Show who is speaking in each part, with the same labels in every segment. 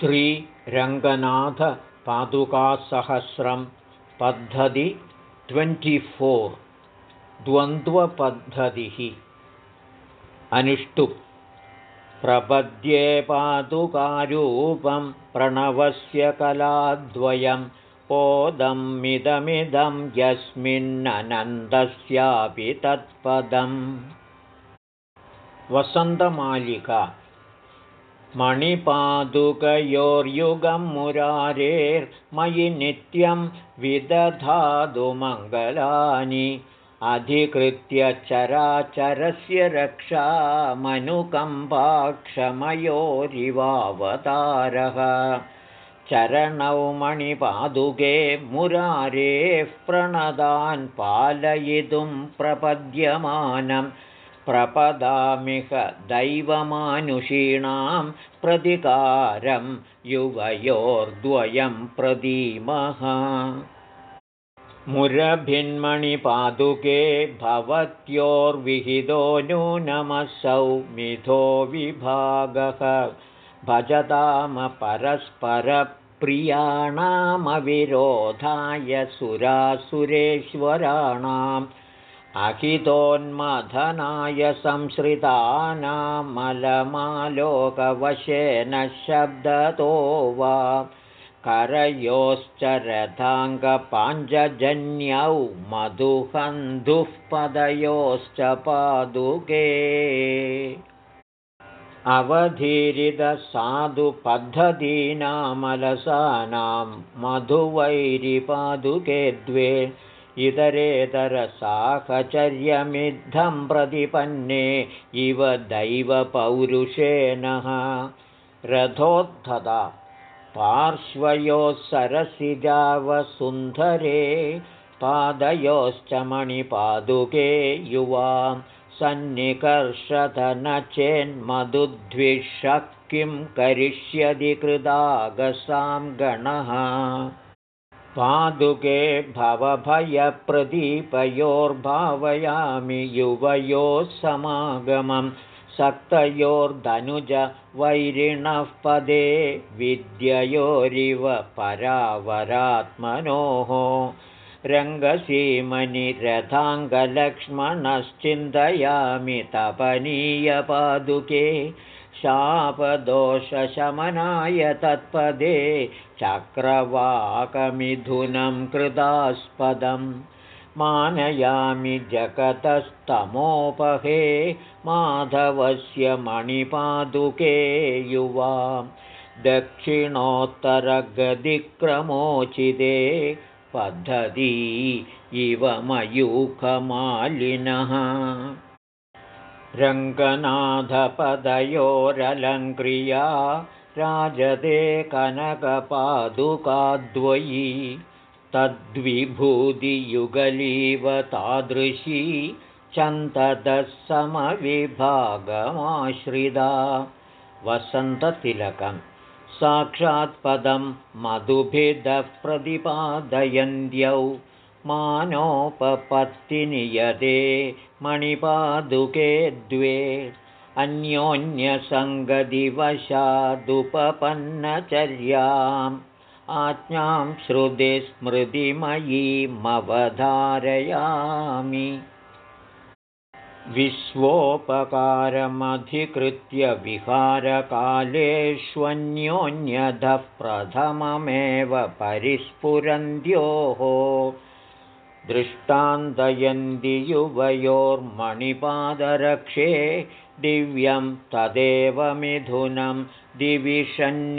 Speaker 1: श्रीरङ्गनाथपादुकासहस्रं पद्धति ट्वेण्टिफोर् द्वन्द्वपद्धतिः. अनुष्टुप्। प्रपद्ये पादुकारूपं प्रणवस्य कलाद्वयं पोदं मिदमिदं यस्मिन्ननन्दस्यापि तत्पदम्। वसन्तमालिका मणिपादुकयोर्युगं मुरारेर्मयि नित्यं विदधातुमङ्गलानि। अधिकृत्य चराचरस्य रक्षामनुकम्पाक्षमयोरिवावतारः चरणौ मणिपादुके मुरारेः प्रणदान् पालयितुं प्रपद्यमानं प्रपदामिह दैवमानुषीणां प्रतिकारं युवयोर्द्वयं प्रदीमः। मुरभिन्मणिपादुके भवत्योर्विहितो नूनमसौ मिथो विभागः। भजतामपरस्परप्रियाणामविरोधाय सुरासुरेश्वराणाम् अहितोन्मथनाय संश्रितानामलमालोकवशेन शब्दतो वा करयोश्चरथाङ्गपाञ्जन्यौ मधुहन्धुः पदयोश्च पादुके अवधीरितसाधुपद्धतीनामलसानां मधुवैरिपादुके द्वे इतरेतरसाहचर्यमिद्धं प्रतिपन्ने इव दैवपौरुषेणः रथोत्थता पार्श्वयोः सरसिजावसुन्धरे पादयोश्च मणिपादुके युवां सन्निकर्षधनचेन्मधुद्विषः किं करिष्यति कृदागसां गणः पादुके भवभयप्रदीपयोर्भावयामि युवयोः समागमम् सक्तयोर्धनुज वैरिणः पदे विद्ययोरिव परावरात्मनोः रङ्गसीमनिरथाङ्गलक्ष्मणश्चिन्तयामि तपनीयपादुके शापदोषशमनाय तत्पदे चक्रवाकमिथुनं कृतास्पदम् मानयामि जगतस्तमोपहे माधवस्य मणिपादुके युवा दक्षिणोत्तरगदिक्रमोचिते पद्धती इव मयूखमालिनः रङ्गनाथपदयोरलङ्क्रिया राजते कनकपादुकाद्वयी तद्विभूतियुगलीव तादृशी चन्ददसमविभागमाश्रिता। वसन्ततिलकं साक्षात्पदं मधुभिदः प्रतिपादयन्त्यौ मानोपपत्तिनियते मणिपादुके द्वे अन्योन्यसङ्गदिवशादुपपन्नचर्याम् आज्ञां श्रुति स्मृतिमयीमवधारयामि। विश्वोपकारमधिकृत्य विहारकालेष्वन्योन्यधः प्रथममेव परिस्फुरन्त्योः दृष्टान्तयन्ति युवयोर्मणिपादरक्षे दिव्यं तदेव मिथुनं दिविषन्निषेव्यम्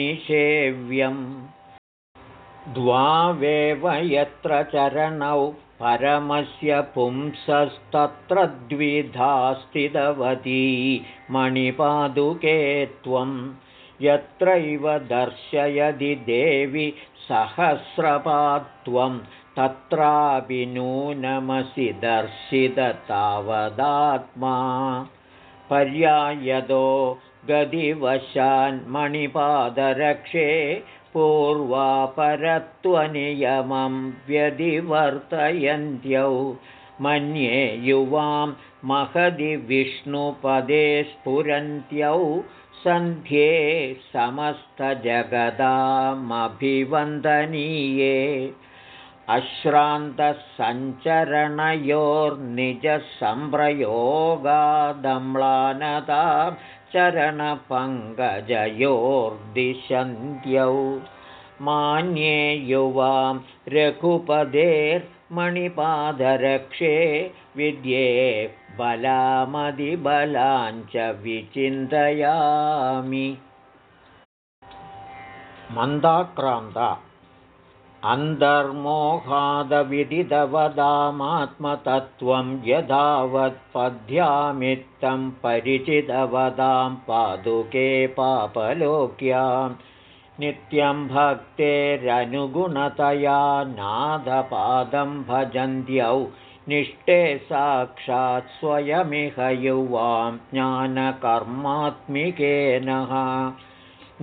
Speaker 1: द्वावेव यत्र चरणौ परमस्य पुंसस्तत्र द्विधा स्थितवती मणिपादुके त्वं यत्रैव दर्शयदि देवि सहस्रपात्वं तत्रापि नूनमसि दर्शिततावदात्मा पर्यायदो गदिवशान्मणिपादरक्षे पूर्वापरत्वनियमं व्यधिवर्तयन्त्यौ। मन्ये युवां महदि विष्णुपदे स्फुरन्त्यौ सन्ध्ये समस्तजगदामभिवन्दनीये अश्रान्तसञ्चरणयोर्निजसम्प्रयोगादम्लानता चरणपङ्कजयोर्दिशन्त्यौ। मान्ये युवां रघुपदेर्मणिपादरक्षे विद्ये बलामदिबलाञ्च विचिन्तयामि। मन्दाक्रान्त अन्तर्मोहादविदितवदामात्मतत्त्वं यदावत्पद्यामित्तं परिचितवदां पादुके पापलोक्यां। नित्यं भक्तेरनुगुणतया नादपादं भजन्त्यौ निष्ठे साक्षात् स्वयमिह युवां ज्ञानकर्मात्मिकेनः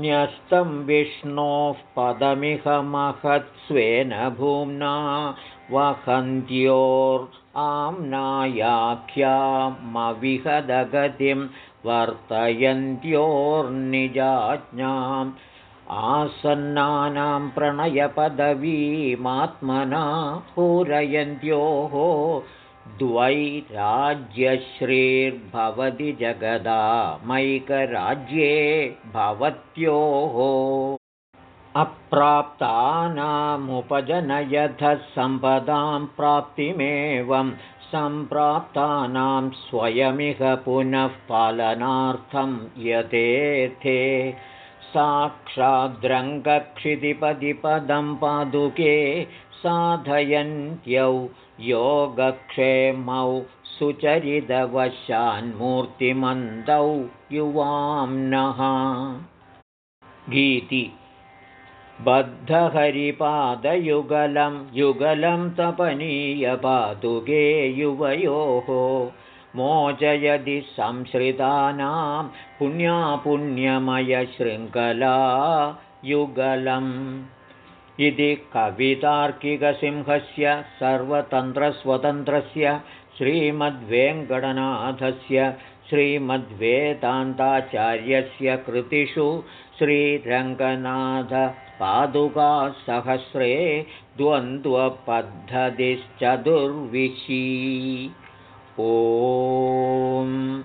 Speaker 1: न्यस्तं विष्णोः पदमिह महत्स्वेन भूम्ना वहन्त्योर्आम्नायाख्यामविहदगतिं वर्तयन्त्योर्निजाज्ञाम् आसन्नानां प्रणयपदवीमात्मना पूरयन्त्योः द्वैराज्यश्रीर्भवति जगदामैकराज्ये भवत्योः। अप्राप्तानामुपजनयधः सम्पदां प्राप्तिमेवं सम्प्राप्तानां स्वयमिह पुनः पालनार्थं यतेथे साक्षाद्रङ्गक्षितिपदिपदं पादुके साधयन्त्यौ योगक्षेमौ सुचरितवशान्मूर्तिमन्दौ युवाम्नः गीति बद्धहरिपादयुगलं युगलं तपनीयपादुके युवयोः मोचयदि संश्रितानां पुण्यापुण्यमयशृङ्खला युगलम्। इति कवितार्किकसिंहस्य सर्वतन्त्रस्वतन्त्रस्य श्रीमद्वेङ्कटनाथस्य श्रीमद्वेदान्ताचार्यस्य कृतिषु श्रीरङ्गनाथपादुकासहस्रे द्वन्द्वपद्धतिश्चतुर्विशी ओ